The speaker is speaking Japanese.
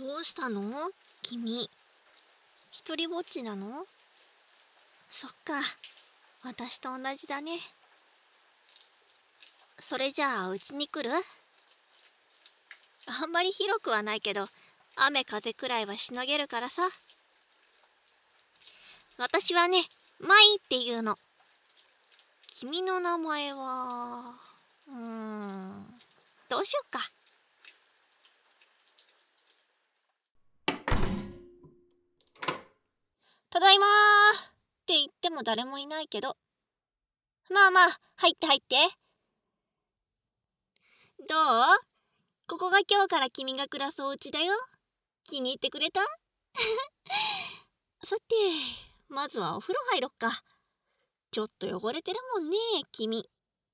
どうしたの？君。一りぼっちなの？そっか。私と同じだね。それじゃあうちに来る？あんまり広くはないけど雨風くらいはしのげるからさ。私はねマイっていうの。君の名前はうーんどうしよっか。ただいまーって言っても誰もいないけど。まあまあ入って入って。どう？ここが今日から君が暮らすお家だよ。気に入ってくれた？さてまずはお風呂入ろっか。ちょっと汚れてるもんね君。